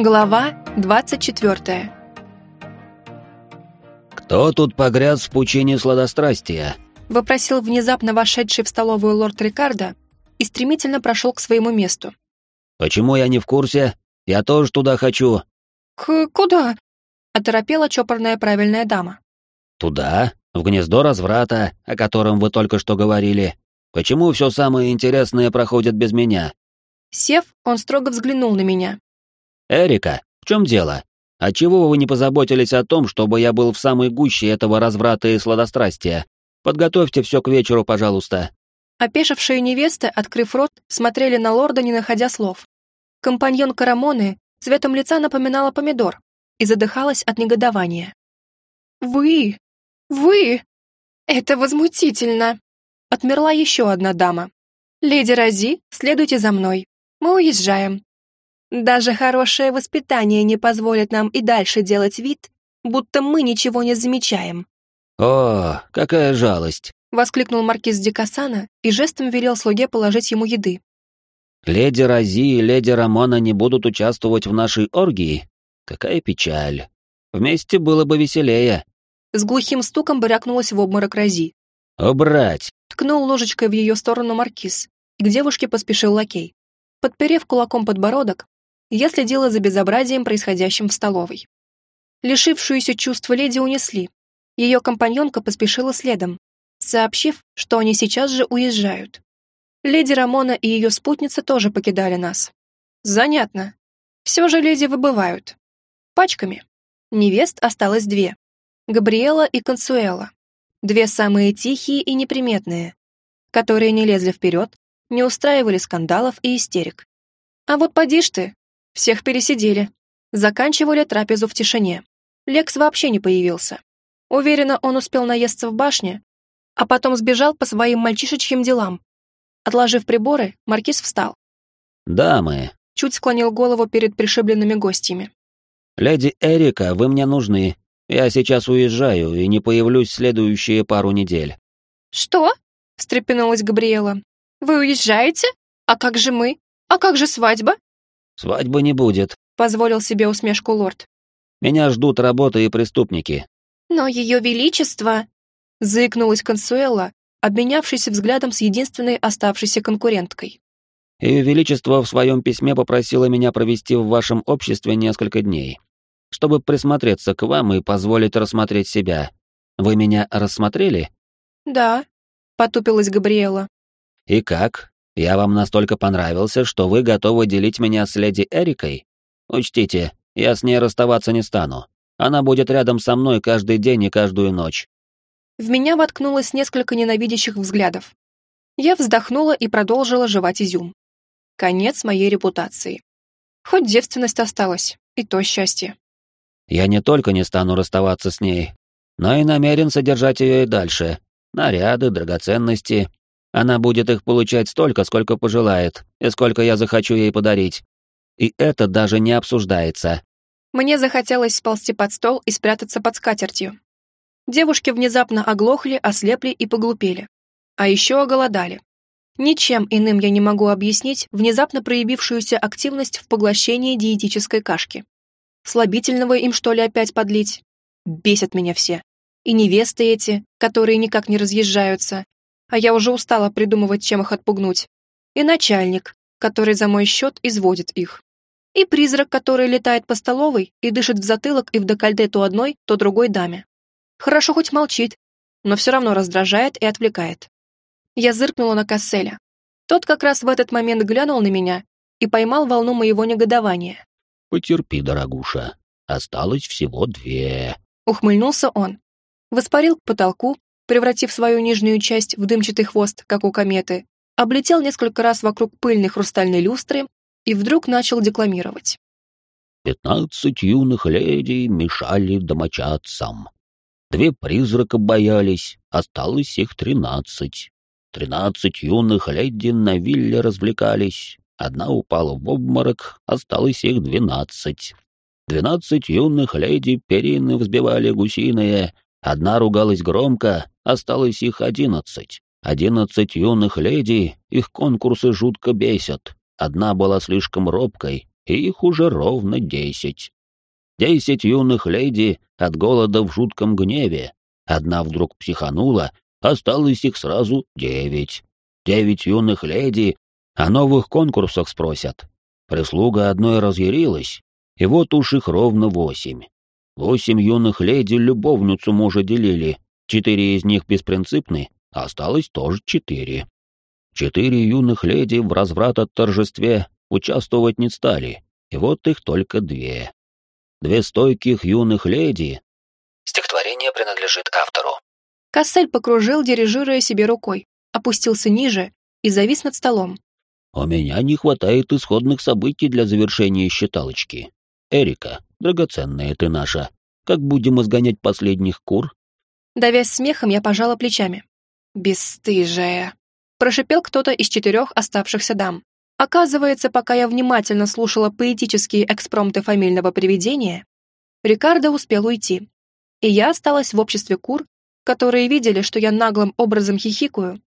Глава 24 «Кто тут погряз в пучине сладострастия?» — вопросил внезапно вошедший в столовую лорд Рикардо и стремительно прошел к своему месту. «Почему я не в курсе? Я тоже туда хочу». «К куда?» — оторопела чопорная правильная дама. «Туда, в гнездо разврата, о котором вы только что говорили. Почему все самое интересное проходит без меня?» Сев, он строго взглянул на меня. «Эрика, в чем дело? Отчего вы не позаботились о том, чтобы я был в самой гуще этого разврата и сладострастия? Подготовьте все к вечеру, пожалуйста». Опешившие невесты, открыв рот, смотрели на лорда, не находя слов. Компаньон Карамоны цветом лица напоминала помидор и задыхалась от негодования. «Вы! Вы! Это возмутительно!» Отмерла еще одна дама. «Леди Рази, следуйте за мной. Мы уезжаем. Даже хорошее воспитание не позволит нам и дальше делать вид, будто мы ничего не замечаем». «О, какая жалость!» — воскликнул маркиз Дикасана и жестом велел слуге положить ему еды. «Леди Рази и леди Рамона не будут участвовать в нашей оргии? Какая печаль! Вместе было бы веселее!» С глухим стуком брякнулась в обморок Рази. «Убрать!» — ткнул ложечкой в ее сторону маркиз, и к девушке поспешил лакей. Подперев кулаком подбородок, я следила за безобразием, происходящим в столовой. Лишившуюся чувства леди унесли. Ее компаньонка поспешила следом, сообщив, что они сейчас же уезжают. Леди Рамона и ее спутница тоже покидали нас. Занятно. Все же леди выбывают. Пачками. Невест осталось две. Габриэла и Консуэла. Две самые тихие и неприметные, которые не лезли вперед, не устраивали скандалов и истерик. А вот поди ж ты, всех пересидели. Заканчивали трапезу в тишине. Лекс вообще не появился. Уверена, он успел наесться в башне, а потом сбежал по своим мальчишечьим делам. Отложив приборы, маркиз встал. «Дамы», — чуть склонил голову перед пришибленными гостями. «Леди Эрика, вы мне нужны. Я сейчас уезжаю и не появлюсь следующие пару недель». «Что?» — встрепенулась Габриэла. «Вы уезжаете? А как же мы? А как же свадьба?» «Свадьбы не будет», — позволил себе усмешку лорд. «Меня ждут работа и преступники». «Но ее величество...» — заикнулась Консуэла, обменявшись взглядом с единственной оставшейся конкуренткой. «Ее величество в своем письме попросило меня провести в вашем обществе несколько дней, чтобы присмотреться к вам и позволить рассмотреть себя. Вы меня рассмотрели?» «Да», — потупилась Габриэла. «И как? Я вам настолько понравился, что вы готовы делить меня с леди Эрикой? Учтите, я с ней расставаться не стану. Она будет рядом со мной каждый день и каждую ночь». В меня воткнулось несколько ненавидящих взглядов. Я вздохнула и продолжила жевать изюм. Конец моей репутации. Хоть девственность осталась, и то счастье. Я не только не стану расставаться с ней, но и намерен содержать ее и дальше. Наряды, драгоценности, она будет их получать столько, сколько пожелает, и сколько я захочу ей подарить. И это даже не обсуждается. Мне захотелось сползти под стол и спрятаться под скатертью. Девушки внезапно оглохли, ослепли и поглупели. А еще оголодали. Ничем иным я не могу объяснить внезапно проявившуюся активность в поглощении диетической кашки. Слабительного им, что ли, опять подлить? Бесят меня все. И невесты эти, которые никак не разъезжаются, а я уже устала придумывать, чем их отпугнуть. И начальник, который за мой счет изводит их. И призрак, который летает по столовой и дышит в затылок и в декольте то одной, то другой даме. Хорошо хоть молчит, но все равно раздражает и отвлекает. Я зыркнула на Касселя. Тот как раз в этот момент глянул на меня и поймал волну моего негодования. «Потерпи, дорогуша, осталось всего две», — ухмыльнулся он. Воспарил к потолку, превратив свою нижнюю часть в дымчатый хвост, как у кометы, облетел несколько раз вокруг пыльной хрустальной люстры и вдруг начал декламировать. «Пятнадцать юных леди мешали домочадцам. Две призрака боялись, осталось их тринадцать. Тринадцать юных леди на вилле развлекались, одна упала в обморок, осталось их двенадцать. Двенадцать юных леди перины взбивали гусиные, одна ругалась громко, осталось их одиннадцать. Одиннадцать юных леди, их конкурсы жутко бесят. Одна была слишком робкой, их уже ровно десять. Десять юных леди от голода в жутком гневе. Одна вдруг психанула, осталось их сразу девять. Девять юных леди о новых конкурсах спросят. Прислуга одной разъярилась, и вот уж их ровно восемь. Восемь юных леди любовницу мужа делили, четыре из них беспринципны, а осталось тоже четыре. Четыре юных леди в разврат от торжестве участвовать не стали, и вот их только две. Две стойких юных леди. Стихотворение принадлежит автору. Кассель покружил, дирижируя себе рукой, опустился ниже и завис над столом. «У меня не хватает исходных событий для завершения считалочки. Эрика, драгоценная ты наша, как будем изгонять последних кур?» Давясь смехом, я пожала плечами. «Бесстыжая!» Прошипел кто-то из четырех оставшихся дам. Оказывается, пока я внимательно слушала поэтические экспромты фамильного привидения, Рикардо успел уйти. И я осталась в обществе кур, которые видели, что я наглым образом хихикаю,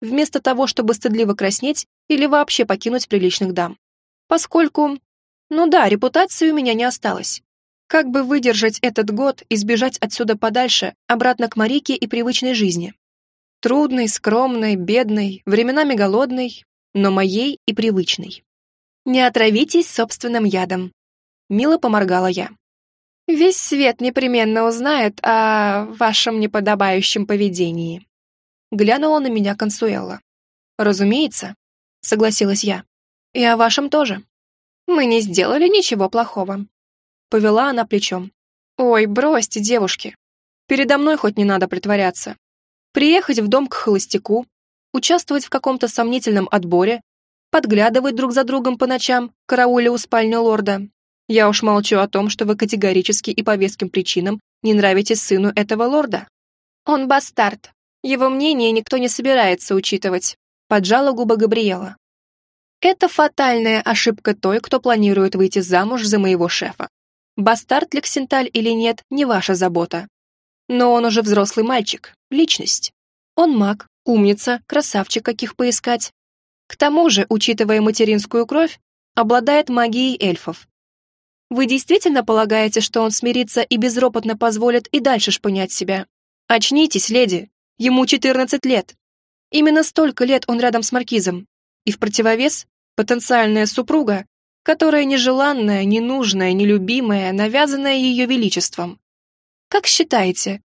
вместо того, чтобы стыдливо краснеть или вообще покинуть приличных дам. Поскольку, ну да, репутации у меня не осталось. Как бы выдержать этот год и сбежать отсюда подальше, обратно к Марике и привычной жизни? Трудной, скромной, бедной, временами голодной, но моей и привычной. «Не отравитесь собственным ядом», — мило поморгала я. «Весь свет непременно узнает о вашем неподобающем поведении». Глянула на меня Консуэлла. «Разумеется», — согласилась я. «И о вашем тоже. Мы не сделали ничего плохого». Повела она плечом. «Ой, бросьте, девушки. Передо мной хоть не надо притворяться. Приехать в дом к холостяку, участвовать в каком-то сомнительном отборе, подглядывать друг за другом по ночам, карауля у спальни лорда. Я уж молчу о том, что вы категорически и по веским причинам не нравитесь сыну этого лорда. Он бастард. Его мнение никто не собирается учитывать, поджала губы Габриэла. Это фатальная ошибка той, кто планирует выйти замуж за моего шефа. Бастард Лексенталь или нет, не ваша забота. Но он уже взрослый мальчик, личность. Он маг, Умница, красавчик, каких поискать. К тому же, учитывая материнскую кровь, обладает магией эльфов. Вы действительно полагаете, что он смирится и безропотно позволит и дальше шпынять себя? Очнитесь, леди. Ему 14 лет. Именно столько лет он рядом с маркизом. И в противовес потенциальная супруга, которая нежеланная, ненужная, нелюбимая, навязанная ее величеством. Как считаете,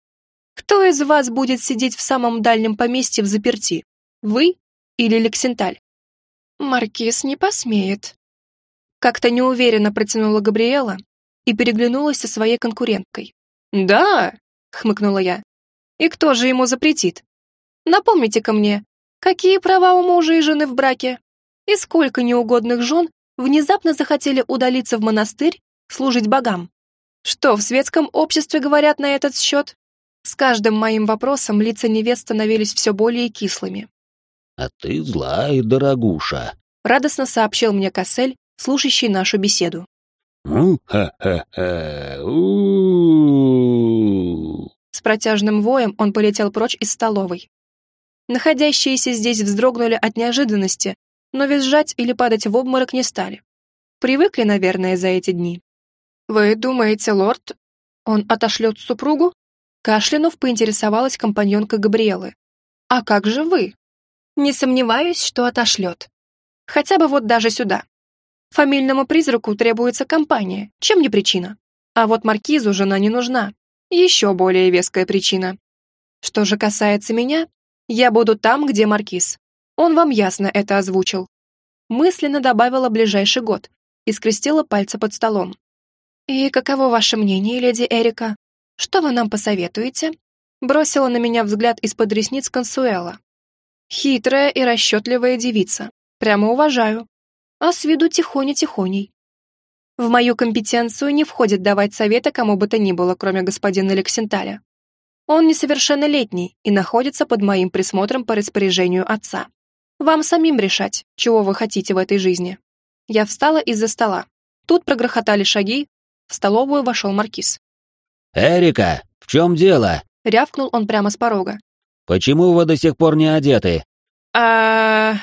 кто из вас будет сидеть в самом дальнем поместье в заперти? Вы или Лексенталь? Маркиз не посмеет. Как-то неуверенно протянула Габриэла и переглянулась со своей конкуренткой. «Да», — хмыкнула я. «И кто же ему запретит? Напомните-ка мне, какие права у мужа и жены в браке? И сколько неугодных жен внезапно захотели удалиться в монастырь, служить богам? Что в светском обществе говорят на этот счет? С каждым моим вопросом лица невест становились все более кислыми. «А ты злая, дорогуша», — радостно сообщил мне Кассель, слушающий нашу беседу. «Ну, ха-ха-ха, у С протяжным воем он полетел прочь из столовой. Находящиеся здесь вздрогнули от неожиданности, но визжать или падать в обморок не стали. Привыкли, наверное, за эти дни. «Вы думаете, лорд, он отошлет супругу?» Кашлянув поинтересовалась компаньонка Габриэлы. «А как же вы?» «Не сомневаюсь, что отошлет. Хотя бы вот даже сюда. Фамильному призраку требуется компания, чем не причина. А вот маркизу жена не нужна. Еще более веская причина. Что же касается меня, я буду там, где маркиз. Он вам ясно это озвучил. Мысленно добавила ближайший год и скрестила пальцы под столом. «И каково ваше мнение, леди Эрика?» Что вы нам посоветуете?» Бросила на меня взгляд из-под ресниц Консуэла. Хитрая и расчетливая девица. Прямо уважаю. А с виду тихоня-тихоней. В мою компетенцию не входит давать советы кому бы то ни было, кроме господина Лексенталя. Он несовершеннолетний и находится под моим присмотром по распоряжению отца. Вам самим решать, чего вы хотите в этой жизни. Я встала из-за стола. Тут прогрохотали шаги, в столовую вошел маркиз. «Эрика, в чем дело?» — рявкнул он прямо с порога. «Почему вы до сих пор не одеты?» а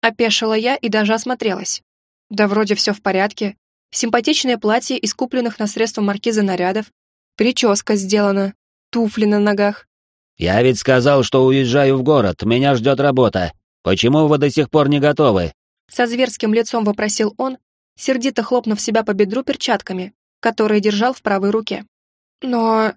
опешила я и даже осмотрелась. Да вроде все в порядке. симпатичное платье из купленных на средства маркиза нарядов, прическа сделана, туфли на ногах. «Я ведь сказал, что уезжаю в город, меня ждет работа. Почему вы до сих пор не готовы?» Со зверским лицом вопросил он, сердито хлопнув себя по бедру перчатками, которые держал в правой руке. «Но...»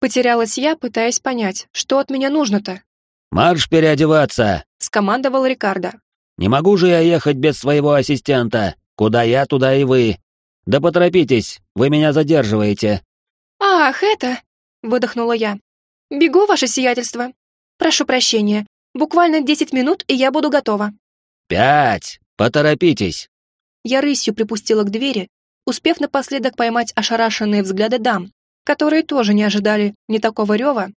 Потерялась я, пытаясь понять, что от меня нужно-то. «Марш переодеваться!» — скомандовал Рикардо. «Не могу же я ехать без своего ассистента. Куда я, туда и вы. Да поторопитесь, вы меня задерживаете». «Ах, это...» — выдохнула я. «Бегу, ваше сиятельство. Прошу прощения. Буквально десять минут, и я буду готова». «Пять! Поторопитесь!» Я рысью припустила к двери, успев напоследок поймать ошарашенные взгляды дам, которые тоже не ожидали ни такого рева,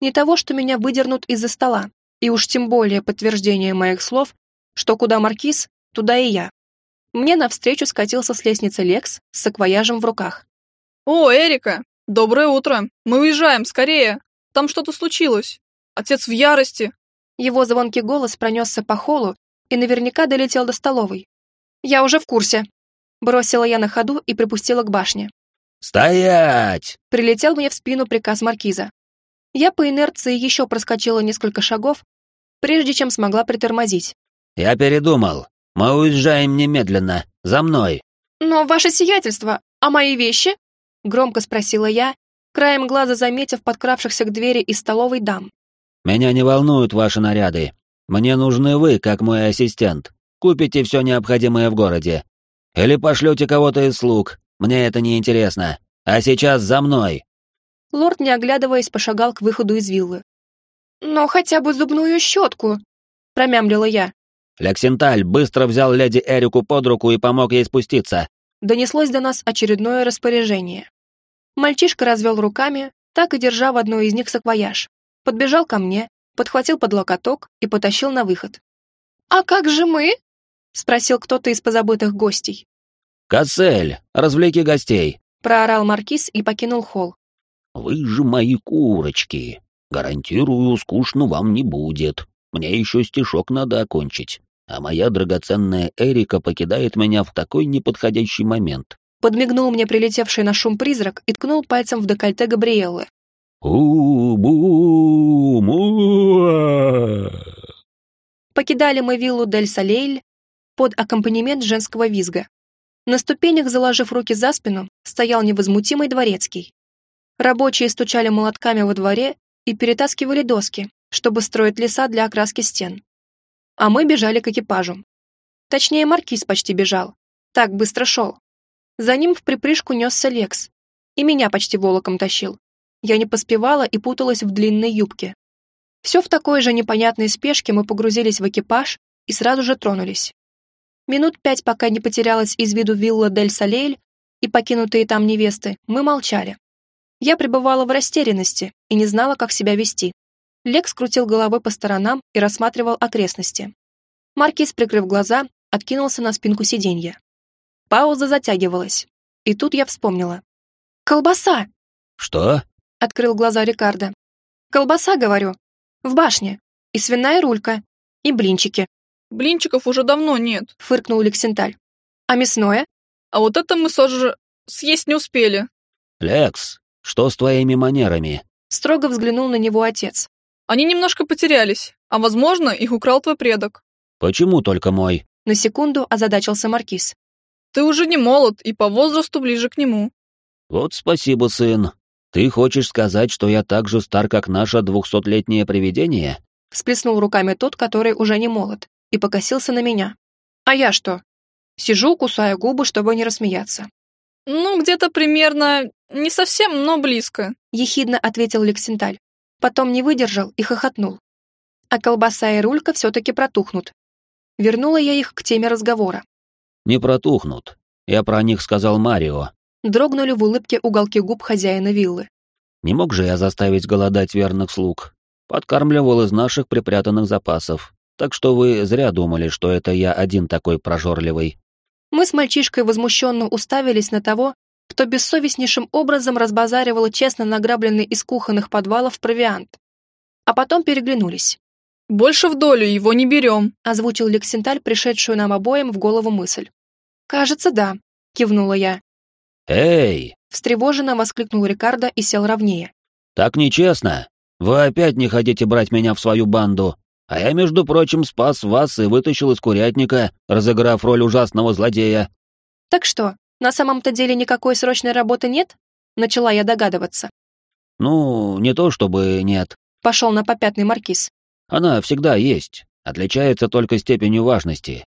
ни того, что меня выдернут из-за стола, и уж тем более подтверждение моих слов, что куда маркиз, туда и я. Мне навстречу скатился с лестницы Лекс с саквояжем в руках. «О, Эрика! Доброе утро! Мы уезжаем, скорее! Там что-то случилось! Отец в ярости!» Его звонкий голос пронесся по холлу и наверняка долетел до столовой. «Я уже в курсе», — бросила я на ходу и припустила к башне. «Стоять!» — прилетел мне в спину приказ маркиза. Я по инерции еще проскочила несколько шагов, прежде чем смогла притормозить. «Я передумал. Мы уезжаем немедленно. За мной». «Но ваше сиятельство, а мои вещи?» — громко спросила я, краем глаза заметив подкравшихся к двери из столовой дам. «Меня не волнуют ваши наряды. Мне нужны вы, как мой ассистент. Купите все необходимое в городе. Или пошлете кого-то из слуг. Мне это не интересно. А сейчас за мной!» Лорд, не оглядываясь, пошагал к выходу из виллы. «Но хотя бы зубную щетку!» — промямлила я. Лексенталь быстро взял леди Эрику под руку и помог ей спуститься. Донеслось до нас очередное распоряжение. Мальчишка развел руками, так и держа в одной из них саквояж. Подбежал ко мне, подхватил под локоток и потащил на выход. «А как же мы?» — спросил кто-то из позабытых гостей. «Кассель, развлеки гостей!» — проорал маркиз и покинул холл. «Вы же мои курочки! Гарантирую, скучно вам не будет. Мне еще стишок надо окончить, а моя драгоценная Эрика покидает меня в такой неподходящий момент». Подмигнул мне прилетевший на шум призрак и ткнул пальцем в декольте Габриэллы. У Покидали мы виллу Дель Салейль под аккомпанемент женского визга. На ступенях, заложив руки за спину, стоял невозмутимый дворецкий. Рабочие стучали молотками во дворе и перетаскивали доски, чтобы строить леса для окраски стен. А мы бежали к экипажу. Точнее, маркиз почти бежал. Так быстро шел. За ним в припрыжку несся Лекс. И меня почти волоком тащил. Я не поспевала и путалась в длинной юбке. Все в такой же непонятной спешке мы погрузились в экипаж и сразу же тронулись. Минут пять, пока не потерялась из виду вилла Дель Салейль и покинутые там невесты, мы молчали. Я пребывала в растерянности и не знала, как себя вести. Лекс крутил головой по сторонам и рассматривал окрестности. Маркиз, прикрыв глаза, откинулся на спинку сиденья. Пауза затягивалась. И тут я вспомнила. «Колбаса!» «Что?» — открыл глаза Рикардо. «Колбаса, говорю. В башне. И свиная рулька. И блинчики. Блинчиков уже давно нет», — фыркнул Лексенталь. «А мясное?» «А вот это мы сожжи... съесть не успели». «Лекс, что с твоими манерами?» Строго взглянул на него отец. «Они немножко потерялись, а, возможно, их украл твой предок». «Почему только мой?» На секунду озадачился Маркиз. «Ты уже не молод и по возрасту ближе к нему». «Вот спасибо, сын. Ты хочешь сказать, что я так же стар, как наше двухсотлетнее привидение?» Всплеснул руками тот, который уже не молод и покосился на меня. А я что? Сижу, кусая губы, чтобы не рассмеяться. «Ну, где-то примерно... не совсем, но близко», — ехидно ответил Лексенталь. Потом не выдержал и хохотнул. А колбаса и рулька все-таки протухнут. Вернула я их к теме разговора. «Не протухнут. Я про них сказал Марио». Дрогнули в улыбке уголки губ хозяина виллы. «Не мог же я заставить голодать верных слуг. Подкармливал из наших припрятанных запасов. Так что вы зря думали, что это я один такой прожорливый. Мы с мальчишкой возмущенно уставились на того, кто бессовестнейшим образом разбазаривал честно награбленный из кухонных подвалов провиант. А потом переглянулись. «Больше в долю его не берем», озвучил Лексенталь, пришедшую нам обоим в голову мысль. «Кажется, да», кивнула я. «Эй!» — встревоженно воскликнул Рикардо и сел ровнее. «Так нечестно! Вы опять не хотите брать меня в свою банду, а я, между прочим, спас вас и вытащил из курятника, разыграв роль ужасного злодея». «Так что, на самом-то деле никакой срочной работы нет?» — начала я догадываться. «Ну, не то чтобы нет», — пошел на попятный маркиз. «Она всегда есть, отличается только степенью важности.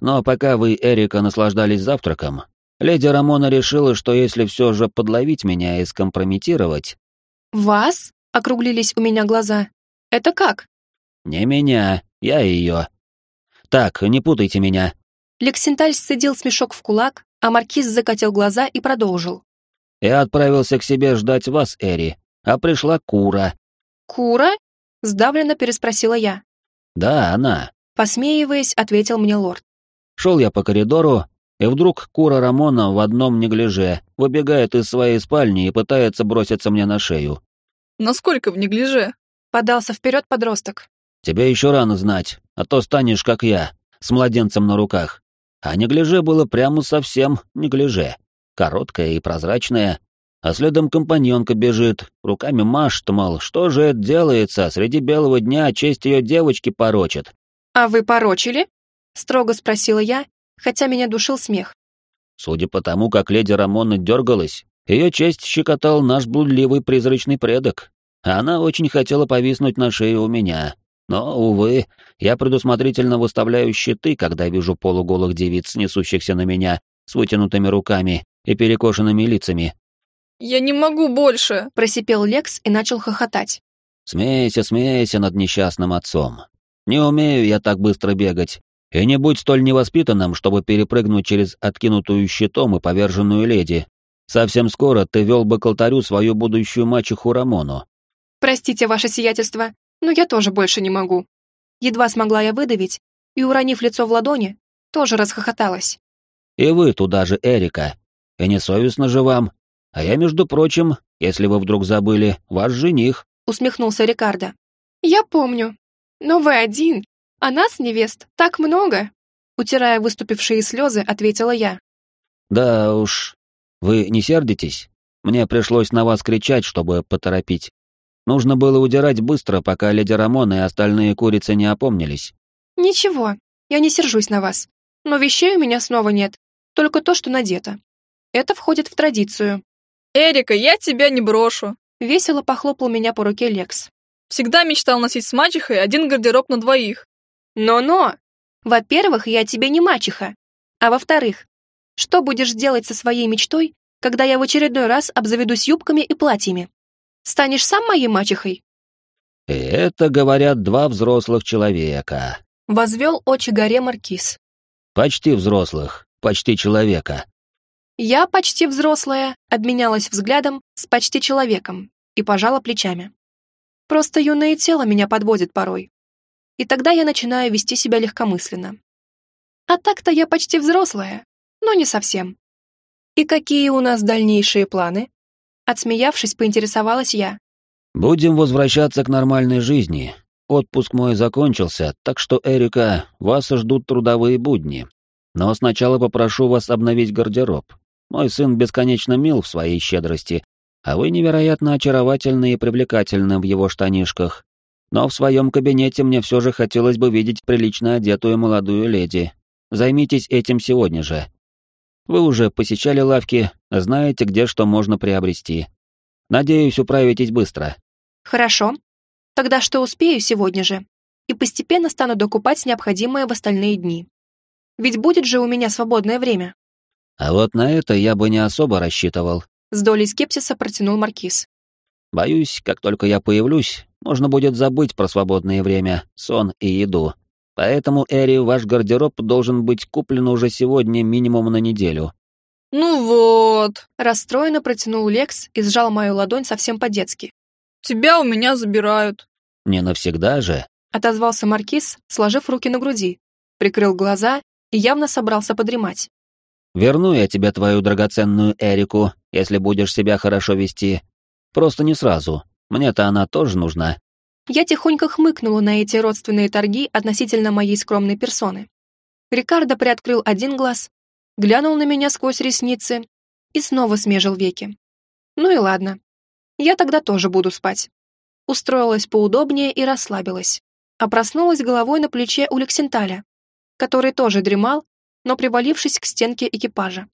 Но пока вы, Эрика, наслаждались завтраком, леди Рамона решила, что если все же подловить меня и скомпрометировать...» «Вас?» — округлились у меня глаза. «Это как?» «Не меня, я ее. Так, не путайте меня». Лексенталь сцедил смешок в кулак, а маркиз закатил глаза и продолжил. «Я отправился к себе ждать вас, Эри, а пришла Кура». «Кура?» — сдавленно переспросила я. «Да, она», — посмеиваясь, ответил мне лорд. Шел я по коридору, и вдруг Кура Рамона в одном неглиже выбегает из своей спальни и пытается броситься мне на шею. «Насколько в неглиже?» — подался вперед подросток. Тебе еще рано знать, а то станешь как я, с младенцем на руках. А неглиже было прямо совсем неглиже. Короткое и прозрачное. А следом компаньонка бежит, руками машет, мол, что же это делается, среди белого дня честь ее девочки порочит. «А вы порочили?» — строго спросила я, хотя меня душил смех. Судя по тому, как леди Рамона дергалась, ее честь щекотал наш блудливый призрачный предок. А она очень хотела повиснуть на шее у меня, но, увы, я предусмотрительно выставляю щиты, когда вижу полуголых девиц, несущихся на меня, с вытянутыми руками и перекошенными лицами. «Я не могу больше!» — просипел Лекс и начал хохотать. «Смейся, смейся над несчастным отцом. Не умею я так быстро бегать. И не будь столь невоспитанным, чтобы перепрыгнуть через откинутую щитом и поверженную леди. Совсем скоро ты вел бы к алтарю свою будущую мачеху Рамону». «Простите, ваше сиятельство, но я тоже больше не могу. Едва смогла я выдавить, и, уронив лицо в ладони, тоже расхохоталась. И вы туда же, Эрика. И несовестно же вам. А я, между прочим, если вы вдруг забыли, ваш жених. Усмехнулся Рикардо. Я помню. Но вы один, а нас, невест, так много. Утирая выступившие слезы, ответила я. Да уж. Вы не сердитесь? Мне пришлось на вас кричать, чтобы поторопить. Нужно было удирать быстро, пока леди Рамон и остальные курицы не опомнились. «Ничего, я не сержусь на вас. Но вещей у меня снова нет, только то, что надето. Это входит в традицию». «Эрика, я тебя не брошу!» Весело похлопал меня по руке Лекс. «Всегда мечтал носить с мачехой один гардероб на двоих». «Но-но! Во-первых, я тебе не мачеха. А во-вторых, что будешь делать со своей мечтой, когда я в очередной раз обзаведусь юбками и платьями? Станешь сам моей мачехой?» И это говорят два взрослых человека. Возвел очи горе Маркиз. Почти взрослых, почти человека. Я почти взрослая, обменялась взглядом с почти человеком и пожала плечами. Просто юное тело меня подводит порой. И тогда я начинаю вести себя легкомысленно. А так-то я почти взрослая, но не совсем. И какие у нас дальнейшие планы? Отсмеявшись, поинтересовалась я. «Будем возвращаться к нормальной жизни. Отпуск мой закончился, так что, Эрика, вас ждут трудовые будни. Но сначала попрошу вас обновить гардероб. Мой сын бесконечно мил в своей щедрости, а вы невероятно очаровательны и привлекательны в его штанишках. Но в своем кабинете мне все же хотелось бы видеть прилично одетую молодую леди. Займитесь этим сегодня же. Вы уже посещали лавки, знаете, где что можно приобрести. Надеюсь, управитесь быстро. Хорошо. Тогда что успею сегодня же? И постепенно стану докупать необходимое в остальные дни. Ведь будет же у меня свободное время. А вот на это я бы не особо рассчитывал. С долей скепсиса протянул Маркиз. Боюсь, как только я появлюсь, можно будет забыть про свободное время, сон и еду. Поэтому, Эри, ваш гардероб должен быть куплен уже сегодня минимум на неделю. «Ну вот», — расстроенно протянул Лекс и сжал мою ладонь совсем по-детски. «Тебя у меня забирают». «Не навсегда же», — отозвался Маркиз, сложив руки на груди, прикрыл глаза и явно собрался подремать. «Верну я тебе твою драгоценную Эрику, если будешь себя хорошо вести. Просто не сразу. Мне-то она тоже нужна». Я тихонько хмыкнула на эти родственные торги относительно моей скромной персоны. Рикардо приоткрыл один глаз, глянул на меня сквозь ресницы и снова смежил веки. Ну и ладно. Я тогда тоже буду спать. Устроилась поудобнее и расслабилась, а проснулась головой на плече у Лексенталя, который тоже дремал, но привалившись к стенке экипажа.